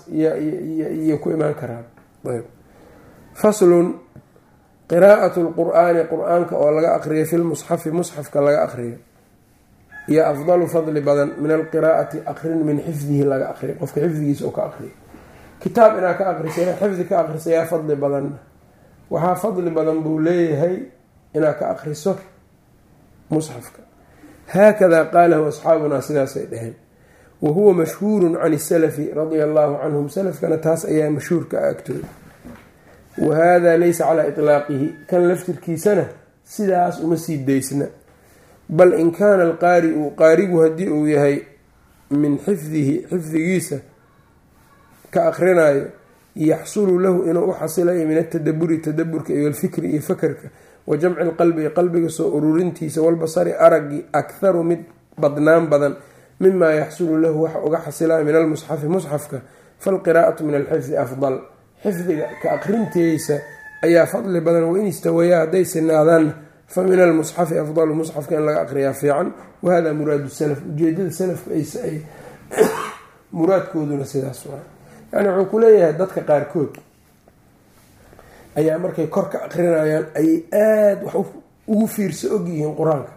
iyo ku imaan karaan. Faslun qiraa'at lqur'aani qur'aanka oo laga aqriyo fi lmusxafi musxafka laga aqriyo iyo afdalu fadli badan min alqiraa'ati aqrin min xifdihi laga aqriyo qofka xifdigiisa oo ka aqriyo kitaab inaad ka aqriso inaad xifdi ka aqriso yaa fadli badanna waxaa fadli badan buu leeyahay inaad ka aqriso musxafka haakadaa qaalahu asxaabunaa sidaasay dhaheen. Wa huwa mashhuurun can isalafi radia allaahu canhum. Salafkana taas ayaa mashhuurka a wa haadaa laysa calaa itlaaqihi. Kan laftirkiisana sidaas uma sii daysna bal in kaana alqaari'u qaarigu haddii uu yahay min xifdihi xifdigiisa ka aqrinayo yaxsulu lahu inuu u xasilayo min atadaburi tadaburka iyo alfikri iyo fakarka wa jamci lqalbi qalbiga soo ururintiisa walbasari aragii akharu mid badnaan badan mimaa yaxsulu lahu waxa uga xasilayo min almusxafi musxafka falqiraa'atu min alxifdi afdal. Xifdiga ka aqrinteesa ayaa fadli badan wain istawayaa hadday sinaadaanna fa min almusxafi afdalu musxafka in laga aqriyaa fiican wahada muraadu salaf ujeedada salafka ay muraadkooduna sidaas waa yani wuxuu ku leeyahay dadka qaarkood ayaa markay kor ka aqrinayaan ayay aada wax ugu fiirso og yihiin qur'aanka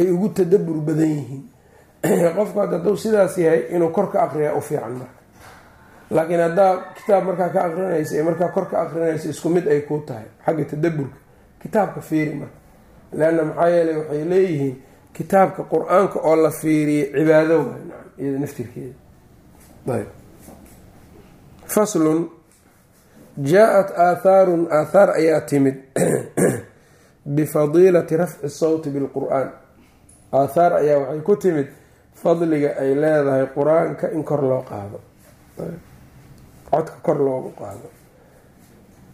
ay ugu tadabur badan yihiin qofku hadda hadduu sidaas yahay inuu kor ka aqriyaa u fiican marka laakiin haddaa kitaab markaa ka aqrinaysa markaa kor ka aqrinaysa isku mid ay kuu tahay xagga tadaburka kitaabka fiiri marka leanna maxaa yeeley waxay leeyihiin kitaabka qur'aanka oo la fiiriyo cibaado waay iyada naftirkeeda. Faslun jaa-at aathaarun aathaar ayaa timid <clears throat> bifadiilati rafci sawti bilqur-aan aathaar ayaa waxay ku timid fadliga ay leedahay qur'aanka in kor loo qaado. Codka kor loogu qaado.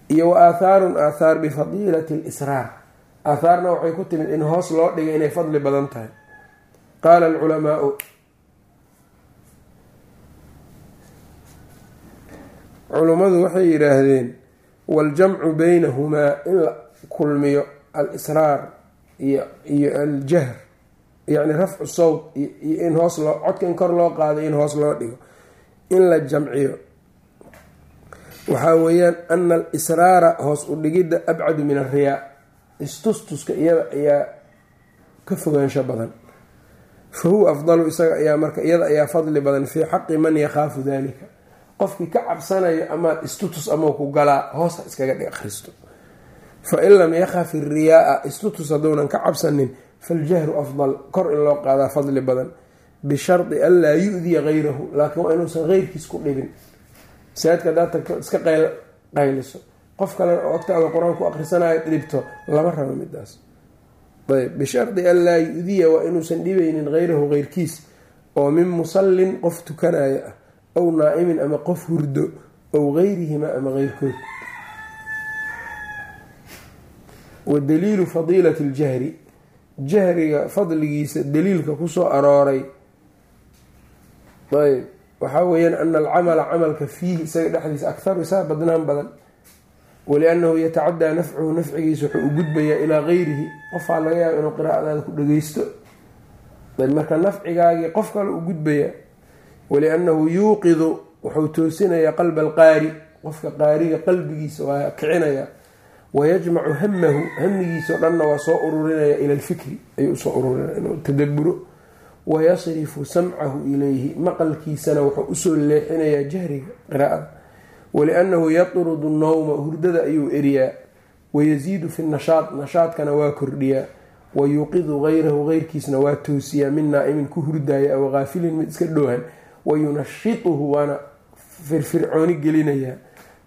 Iyo wa aathaarun aathaar bifadiilati lisraar aathaarna waxay ku timid in hoos loo dhigay inay fadli badan tahay. Qaala alculamaau culummadu waxay yidhaahdeen waljamcu baynahumaa in la kulmiyo al-israar iyo aljahr yacni rafcu sawt iyo in hoos loo codka in kor loo qaado in hoos loo dhigo in la jamciyo. Waxaa weeyaan ana al-israara hoos u dhigidda abcadu min alriyaa istustuska iyada ayaa ka fogaansho badan. Fa huwa afdalu isaga ayaa marka iyada ayaa fadli badan fii xaqi man yakhaafu dalika qofkii ka cabsanayo amaad istutus ama ku galaa hoosa iskaga akhristo fa in lam yakhaf iriyaa-a istutus hadduunan ka cabsanin faljahru afdal kor in loo qaadaa fadli badan. Bishardi an laa yu-diya laakiin waa inuusan keyrkiis ku dhibin. Masaajidka haddaad iska qayliso qof kalena oo agtaada qur'aan ku akhrisanayo dhibto lama rabo midaas. Ayb bishardi an laa yu-diya waa inuusan dhibaynin hayrahu keyrkiis oo min musallin qof tukanaya ah aw naa'imin ama qof hurdo ow gayrihima ama keyrkood wa daliilu fadiilati ljahri jahriga fadligiisa daliilka ku soo arooray. Ayb waxaa weeyaan ana alcamala camalka fiihi isaga dhexdiisa akharu isaa badnaan badan waliannahu yatacadaa nafcuhu nafcigiisa wuxuu u gudbayaa ilaa gayrihi. Qofaa laga yaaba inuu qiraa'adaada ku dhageysto marka nafcigaagii qof kale u gudbayaa waliannahu yuuqidu wuxuu toosinayaa qalba alqaari. Qofka qaariga qalbigiisa waa kicinaya. Wayajmacu hamahu hamigiisao dhanna waa soo ururinaya ila alfikri. Ayuu u soo ururinaya inuu tadaburo wayasrifu samcahu ilayhi maqalkiisana wuxuu u soo leexinayaa jahriga qiraa'ada waliannahu yatrudu nowma hurdada ayuu eriyaa wayasiidu fi nashaad nashaadkana waa kordhiyaa wayuuqidu gayrahu geyrkiisna waa toosiyaa min naa'imin ku hurdaya aw kaafilin mid iska dhoohan wayunashituhu waana firfircooni gelinayaa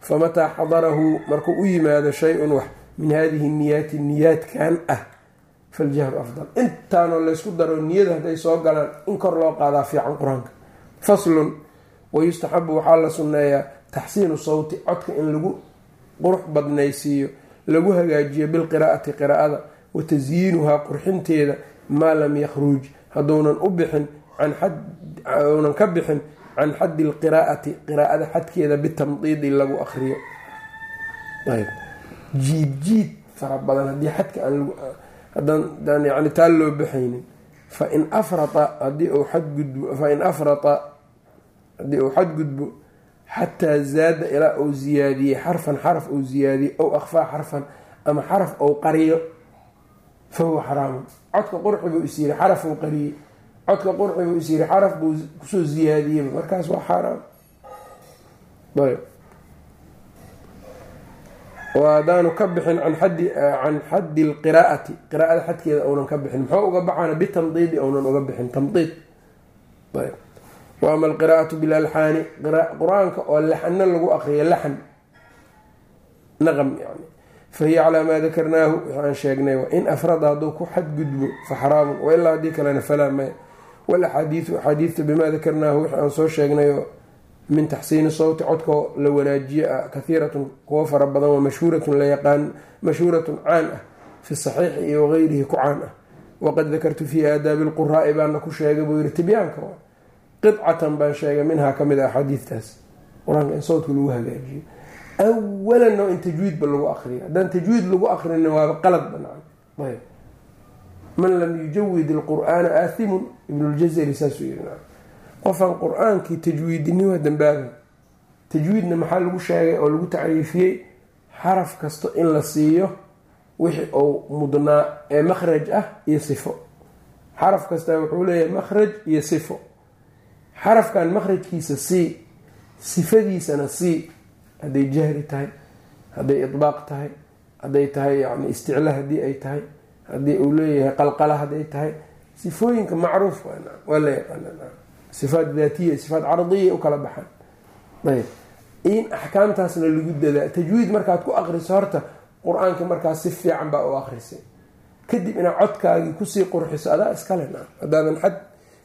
famataa xadarahu markuu u yimaado shay-un wax min hadihi niyaati niyaadkan ah faljahru afdal intaanoo laysku daro niyada hadday soo galaan in kor loo qaadaa fiican qur'aanka faslun wayustaxabu waxaa la sunneeyaa taxsiinu sawti codka in lagu qurux badnaysiiyo lagu hagaajiyo bilqiraa'ati qiraa'ada wa tasyiinuhaa qurxinteeda maa lam yakhruj hadduunan u bixin uunan ka bixin can xaddi lqiraa'ati qiraa'ada xadkeeda bitamdiidi lagu akriyo jiid jiid fara badan haddii xadka aan yani taa loo baxaynin fain afrata haddii uu xadgudbo fain afrata haddii uu xadgudbo xataa zaada ilaa uu ziyaadiyey xarfan xaraf uu ziyaadiyey ow akhfaa xarfan ama xaraf ou qariyo fa huwa xaraamun codka qurxi buu is yiri xaraf uu qariyey codka qurxi buu is xaraf buu ku soo ziyaadiyeyba markaas waa xaaraam ayb ka bixin can xaddi lqiraa'ati qiraa'ada xadkeeda uunan ka bixin muxuu uga baxaana bitamdiidi ounan uga bixin tamdiid wa ama alqiraa'atu bilalxaani qur'aanka oo laxno lagu aqriyo laxn naqam yani. Fahiya calaa maa dakarnaahu waxaan sheegnay in afrada hadduu ku xadgudbo fa xaraamun. Wailaa haddii kalena falaa maya walaxaadiidu axaadiidta bimaa dakarnaahu wixi aan soo sheegnayoo min taxsiini sawti codkoo la wanaajiye ah kahiiratun kuwo fara badan wa mashhuuratun la yaqaan mashhuuratun caan ah fi saxiixi iyo wagayrihi ku caan ah. Waqad dakartu fii aadaabi lquraa'i baana ku sheegay buu yihi tibyaanka qidcatan baan sheegay minhaa ka mid a axaadiidtaas qur'aanka in sawtka lagu hagaajiyo. Awalan oo in tajwiidba lagu akriyo haddaan tajwiid lagu akrina waaba qalad banaan ayb man lam yujawid ilqur'aana aathimun ibnuljazari saasuu yiri qofaan qur'aankii tajwiidini waa dambaaba tajwiidna maxaa lagu sheegay oo lagu tacriifiyey? Xaraf kasto in la siiyo wixii uu mudnaa ee makhraj ah iyo sifo. Xaraf kastaa wuxuu leeyahay makhraj iyo sifo xarafkan makhrajkiisa sii sifadiisana sii hadday jahri tahay hadday idbaaq tahay hadday tahay yani isticla haddii ay tahay haddii uu leeyahay qalqala hadday tahay sifooyinka macruuf waa la yaqaana sifaat daatiya sifaat cardiya u kala baxan. Ayb. In axkaamtaasna lagu dadaa tajwiid markaad ku akriso horta qur'aanka markaas si fiican baa u akrisay kadib inaad codkaagii ku sii qurxiso adaa iskale hadaadan xad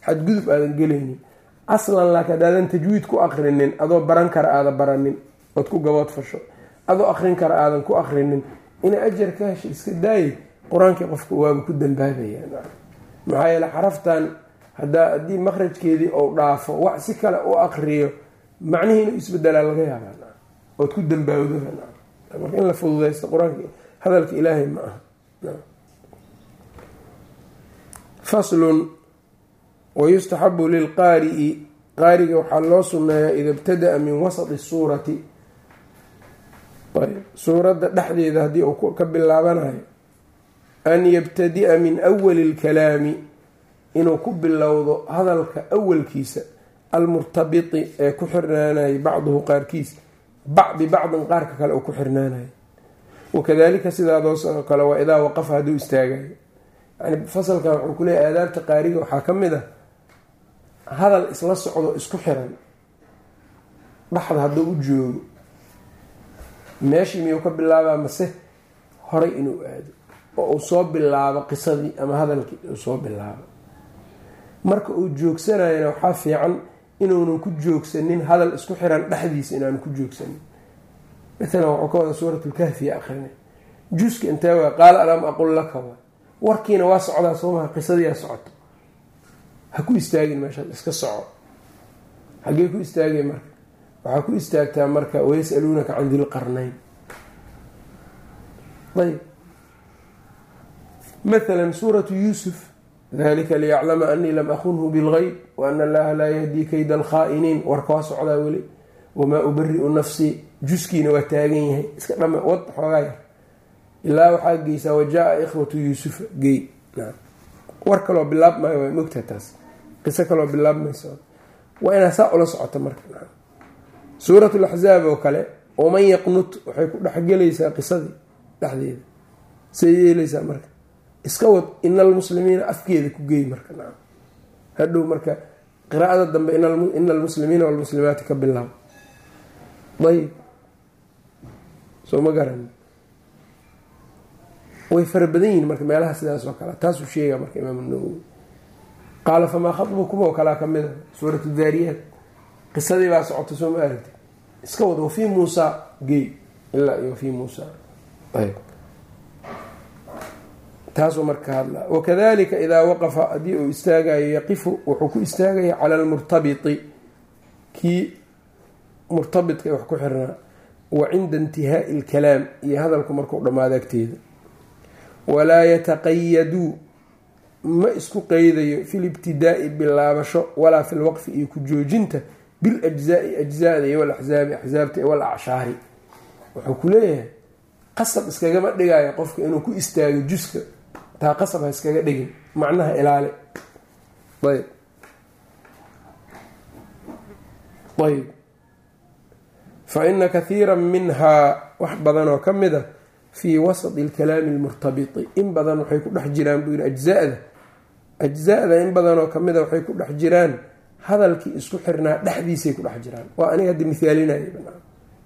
xadgudub aadan gelaynin aslan laakiin hadaadan tajwiid ku akrinin adoo baran kara aada baranin ood ku gabood fasho adoo akrin kara aadan ku akrinin ina ajar ka hesha iska daayay qur'aankii qofka waaba ku dambaabaya maxaa yeele xaraftan hadaa haddii makrajkeedii ou dhaafo wax si kale u akriyo macnihii inuu isbedelaa laga yaabaa ood ku dambaawdaba marka in la fududaysto qur'aanka hadalka ilaahay ma aha faslun wayustaxabu lilqaari'i qaariga waxaa loo sunneeyaa ida ibtada'a min wasati suurati. Suuradda dhexdeeda haddii uu ka bilaabanayo an yabtadi'a min awali lkalaami inuu ku bilowdo hadalka awalkiisa almurtabiti ee ku xirnaanayay bacduhu qaarkiis bibacdin qaarka kale uu ku xirnaanayo wakadalika sidaadoo kale waa idaa waqafa hadduu istaagayo yani fasalkan wuxuu ku leeyahy aadaabta qaariga waxaa ka mid ah hadal isla socdo isku xiran dhaxda hadduu u joogo meeshii miyuu ka bilaabaa mase horay inuu aado? Oo uu soo bilaabo qisadii ama hadalkii uu soo bilaabo marka uu joogsanayana waxaa fiican inuunan ku joogsanin hadal isku xiran dhexdiisa inaanu ku joogsanin. Maalan waxuu ka wada suuratlkahfiya akrinay juska intee waa qaala alam aqul laka wa? Warkiina waa socdaa soomaha qisadiiaa socoto ha ku istaagin meeshaad iska soco. Xaggee ku istaagay marka. Waxaa ku istaagtaa marka wayasaluunaka can dilqarnayn ayb maala suuratu yuusuf dalika liyaclama anii lam akunhu bilgeyb waana allaha laa yahdii kayda alkhaa'iniin. Warka waa socdaa weli. Wamaa ubari'u nafsii juskiina waa taagan yahay. Iska dhama wad xoogaa yar ilaa waxaa geysaa wajaa-a ikhwatu yuusufa. Gey. War kaloo bilaabmayo waa mogtaha taas qiso kaloo bilaabmaysa waa inaa saa ula socota marka. Suurat laxzaab oo kale waman yaqnut waxay ku dhexgelaysaa qisadii dhexdeeda. Say yeelaysaa marka. Iska wad ina almuslimiina afkeeda ku geey marka nacam hadhow marka qiraa'ada dambe ina almuslimiina walmuslimaati ka bilaab. Ayib soo ma garan. Way fara badan yihiin marka meelaha sidaas oo kale. Taasuu sheegaa marka imaam nawowi qaala famaa khatbukum oo kalaa ka mid a suuratu daariyaat qisadii baa socota soo ma aragti iska wad wafii muusa gey ilaa iyo wafii muusa taasuu marka hadlaa wakadalika idaa waqafa haddii uu istaagayo yaqifu wuxuu ku istaagaya cala almurtabiti kii murtabitka wax ku xirnaa wa cinda intihaai alkalaam iyo hadalku markuu dhammaado agteeda walaa yataqayaduu ma isku qeydayo fi libtidaa'i bilaabasho walaa fi lwaqfi iyo ku joojinta biljzaai ajzada iyo walaxzaabi axzaabta iyo walacshaari wuxuu ku leeyahay qasab iskagama dhigayo qofka inuu ku istaago juska taa qasab ha iskaga dhigin macnaha ilaali ayb ayb fa ina kathiira minhaa wax badan oo ka mid a fii wasati alkalaami almurtabiti in badan waxay ku dhex jiraan buu yihi ajzada ajzada in badanoo kamida waxay ku dhex jiraan hadalkii isku xirnaa dhexdiisay ku dhex jiraan. Waa aniga hadda mihaalinay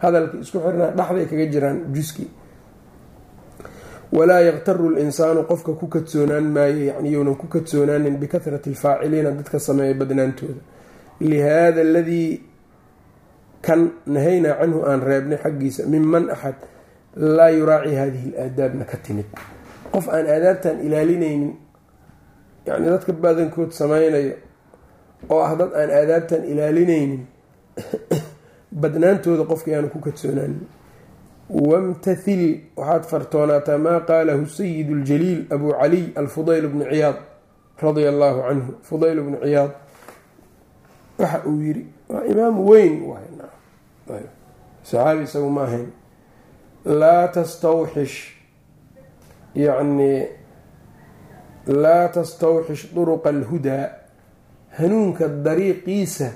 hadalkii isku xirnaa dhexday kaga jiraan juskii walaa yaktaru linsaanu qofka ku kadsoonaan maayo yani younan ku kadsoonaanin bikahrati alfaaciliina dadka sameeya badnaantooda. Lihaada aladii kan nahaynaa canhu aan reebnay xaggiisa minman axad laa yuraaci hadihi alaadaabna ka timid. Qof aan aadaabtan ilaalinaynin yani dadka badankood sameynayo oo ah dad aan aadaabtan ilaalinaynin <coughs> badnaantooda qofka yaanu ku kadsoonaanin wamtathil waxaad fartoonaataa maa qaalahu sayid اljaliil abu caliy alfudayl bnu ciyaad radia allahu canhu. Fudayl bnu ciyaad waxa uu yiri waa imaam weyn saxaabi isagu ma ahayn. Laa tastawxish. Yani laa tastawxish duruqa alhudaa hanuunka dariiqiisa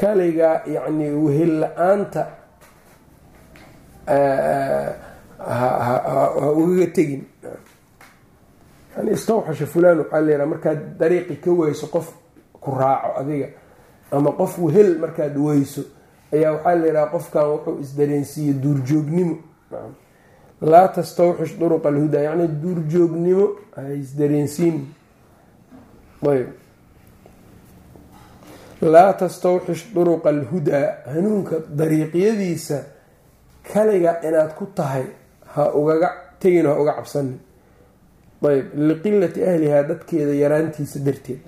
kaliga yacni wehel la'aanta ha ugaga tegin. Yani istawxasha fulaan waxaa layihaha markaad dariiqi ka weyso qof ku raaco adiga ama qof wehel markaad weyso ayaa waxaa layihaha qofkan wuxuu isdareensiiyey duurjoognimo laa tastawxish duruqa alhudaa yacni duurjoognimo hay isdareensiin ayb. Laa tastawxish duruqa alhudaa hanuunka dariiqyadiisa kaliga inaad ku tahay ha ugaga tegin ha uga cabsanin ayb. Liqilati ahlihaa dadkeeda yaraantiisa darteed.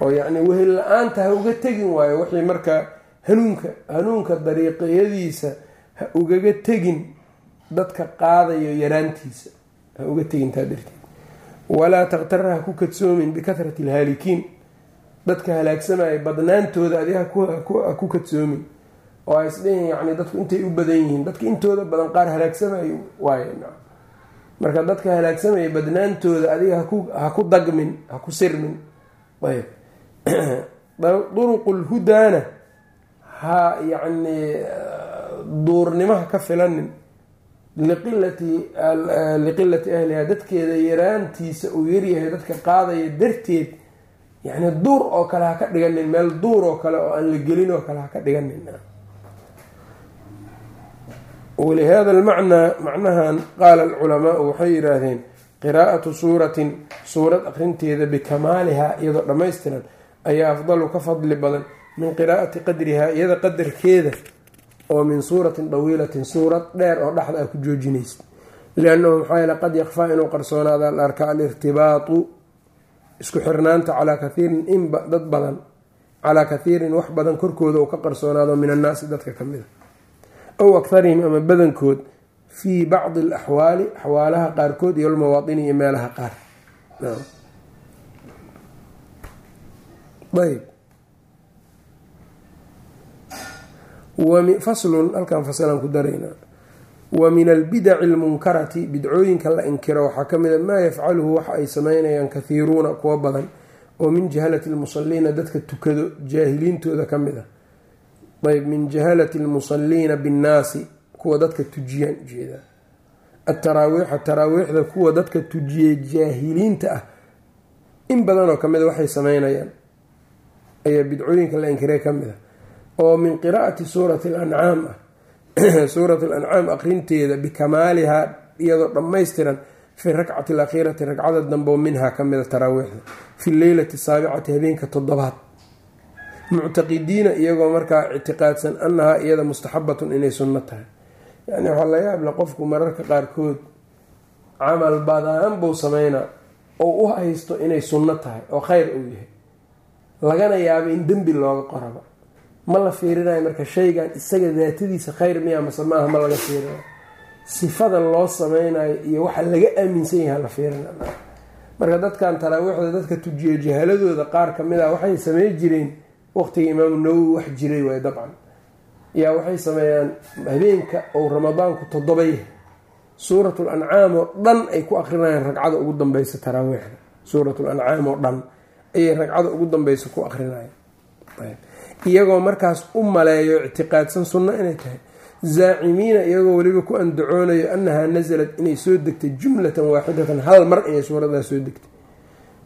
Oo yacni wehel la'aanta ha uga tegin waayo wixii markaa hanuunka hanuunka dariiqyadiisa ha ugaga tegin dadka qaadayo yaraantiisa. Ha uga tegin darteed. Walaa taqtara ha ku kadsoomin bikahrati alhaalikiin. Dadka halaagsamaya badnaantooda adi ha ku kadsoomin. Oo a isdhihin yani dadku intay u badan yihiin. Dadka intooda badan qaar halaagsamayo waay marka dadka halaagsamaya badnaantooda adiga ha ku dagmin ha ku sirmin. Ayb. <clears throat> Duruqu lhudaana ha yacni duurnimaha ka filanin liqilati ahliha dadkeeda yaraantiisa uu yaryahay dadka qaadaya darteed yacni duur oo kale ha ka dhiganin meel duur oo kale oo aan la gelin oo kale ha ka dhiganin. Walihada almacnaa macnahan qaala alculamaau waxay yidhaahdeen qiraa'atu suuratin suurad aqrinteeda bikamaalihaa iyadoo dhammaystiran ayaa afdalu ka fadli badan min qiraa'ati qadrihaa iyada qadarkeeda oo min suuratin dawiilatin suurad dheer oo dhexda a ku joojinaysa liannahu maxaa yeele qad yakfaa inuu qarsoonaada la arka alirtibaatu isku xirnaanta calaa kathiirin in dad badan calaa kathiirin wax badan korkooda uu ka qarsoonaado min annaasi dadka ka mida. Aw akharihim ama badankood fii bacdi alaxwaali axwaalaha qaarkood iyo almawaatini iyo meelaha qaar ayb faslun halkaan fasalaan ku daraynaa wa min albidaci almunkarati bidcooyinka la inkiro waxaa ka mid a maa yafcaluhu waxa ay sameynayaan kathiiruuna kuwa badan. Oo min jahalati lmusaliina dadka tukado jaahiliintooda ka mid a. Ayb min jahalati lmusaliina binnaasi kuwa dadka tujiyaan ujeeda ataraawiixa taraawiixda kuwa dadka tujiyay jaahiliinta ah. In badanoo ka mid waxay sameynayaan ayaa bidcooyinka la inkirey ka mid a oo min qiraa'ati suurati alancaam ah <clears throat> suurat alancaam aqrinteeda bikamaalihaa iyadoo dhammaystiran fi rakcati alakhiirati ragcada dambe minhaa ka mida taraawiixda fi leylati saabicati habeenka toddobaad. Muctaqidiina iyagoo markaa ictiqaadsan annahaa iyada mustaxabatun inay sunno tahay. Yani waxaa la yaabla qofku mararka qaarkood camal badaan buu sameynaa oo u haysto inay sunno tahay oo khayr uu yahay. Lagana yaabo in dembi looga qoraba ma la fiirinayo marka shaygan isaga daatadiisa khayr miya mase maaha ma laga fiirinayo. Sifada loo sameynayo iyo waxa laga aaminsan yahay la fiirinayo. Marka dadkan taraawiixda dadka tujiyo jahaladooda qaar ka mid a waxay samey jireen waqtiga imaamu nawowi wax jiray waay dabcan. Yaa waxay sameeyaan habeenka ou ramadaanku toddoba yahay suuratul ancaam oo dhan ay ku akrinayaan ragcada ugu dambeysa taraawiixda. Suuratul ancaam oo dhan ayay ragcada ugu dambeysa ku akrinayaan iyagoo markaas u maleeyo ictiqaadsan sunno inay tahay. Zaacimiina iyagoo weliba ku andacoonayo annahaa nasalat inay soo degtay jumlatan waaxidatan hal mar inay suuradaas soo degtay.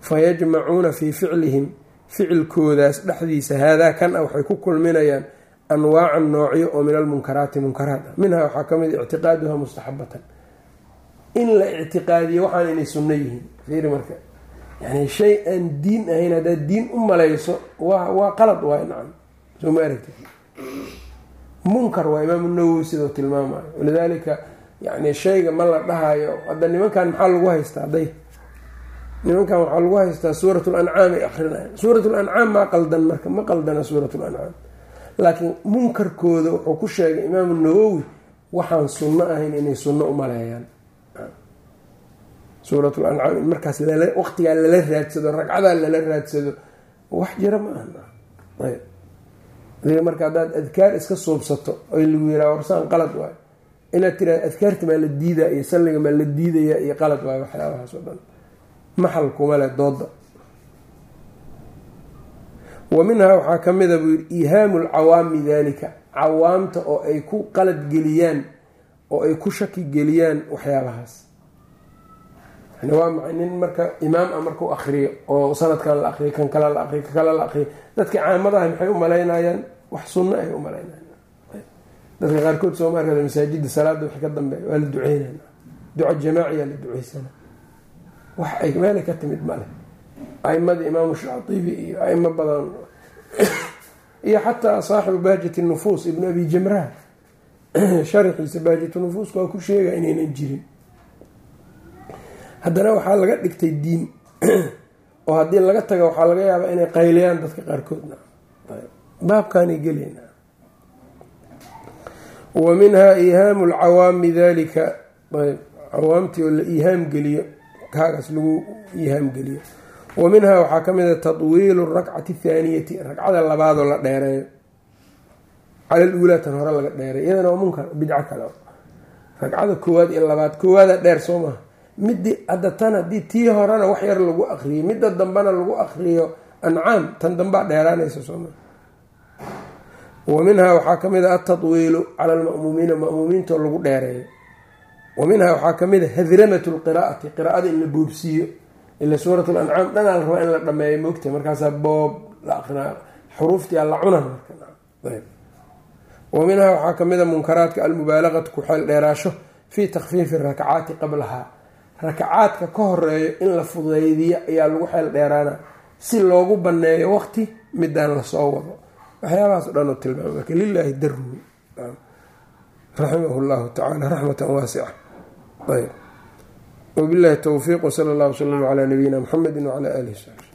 Fayajmacuuna fii ficlihim ficilkoodaas dhexdiisa haadaa kan ah waxay ku kulminayaan anwaacan noocyo oo min almunkaraati munkaraat ah. Minhaa waxaa ka mid ictiqaaduha mustaxabatan. In la ictiqaadiyo waxaan inay sunno yihiin. Fiiri marka yani shay aan diin ahayn haddaad diin u malayso waa qalad waay nacam soo ma aragti munkar waa imaamu nawowi sidau tilmaamayo walidaalika yani shayga ma la dhahayo. Hadda nimankan maxaa lagu haystaa? Hadday. Nimankan waxaa lagu haystaa suurat lancaam ay akrinayan suurat lancaam maa qaldan marka? Ma qaldana suurat lancaam laakiin munkarkooda wuxuu ku sheegay imaamu nawowi waxaan sunno ahayn inay sunno u maleeyaan. Suurat lancaam in markaas waqtigaa lala raadsado ragcadaa lala raadsado. Wax jira ma aha marka haddaad adkaar iska suubsato oy lagu yiraa warsaan qalad waayo. Inaad tiraad adkaarta maa la diidaa iyo salliga maa la diidaya iyo qalad waayo waxyaabahaas oo dhan. Maxal kuma leh dooda. Wa minhaa waxaa ka mida buu yidhi ihaamu lcawaami dalika cawaamta oo ay ku qalad geliyaan oo ay ku shaki geliyaan waxyaabahaas waa maxay nin marka imaam a markau akriyo oo sanadkan la akriyo kan kale la akriyo kan kale la akriyo dadka caamadaha maxay u malaynayaan? Wax sunno ay u malaynayan dadka qaarkood sooma arkada masaajida salaada wixii ka dambeeya waa la duceynayna. Duco jamaaciyaa la duceysana. Wax ay meelay ka timid male aimadii imaamu shaatibi iyo aimo badan <coughs> iyo xataa saaxibu baajati nufuus ibnu abi jamraha <coughs> sharaxiisa baajatu nufuuska waa ku sheega inaynan jirin haddana waxaa laga dhigtay diin. <clears throat> Oo haddii laga taga waxaa laga yaabaa inay qayliyaan dadka qaarkoodna baabkaanay gelayna. Wa minhaa iihaamu lcawaami dalika ayb cawaamtii oo la iihaam geliyo kaagaas lagu iihaam geliyo. Wa minhaa waxaa ka mid a tatwiilu rakcati athaaniyati ragcada labaadoo la dheereeyo. Cala luulaatan hore laga dheereeyo iyadana waa munkar bidco kale. Ragcada koowaad iyo labaad koowaada dheer soo maha midii hadda tan tii horena wax yar lagu akriyo midda dambena lagu akriyo ancaam tan dambaa dheeraanaysa sooma wa minhaa waxaa ka mid a altatwiilu cala alma'muumiina ma'muumiintoo lagu dheereeyo. Wa minhaa waxaa ka mid a hadramatu lqiraa'ati qiraa'ada in la boobsiiyo ila suurat lancaam dhanaa la rabaa in la dhameeyo moogta markaasaa boob la aqrinaa xuruuftii alla cuna wa minhaa waxaa ka mid a munkaraadka almubaalaqatu ku xeel dheeraasho fii takfiifi rakcaati qablahaa rakacaadka ka horeeyo in la fudeydiyo ayaa lagu xeel dheeraana si loogu baneeyo waqti midaan la soo wado. Waxyaabahaas o dhan u tilmaama marka lilaahi daruwi raximahu llahu tacaala raxmatan waasica ayb wabillahi towfiiq wsala allah wslam calaa nabiyina muxamedi wcala alihi wsaxbi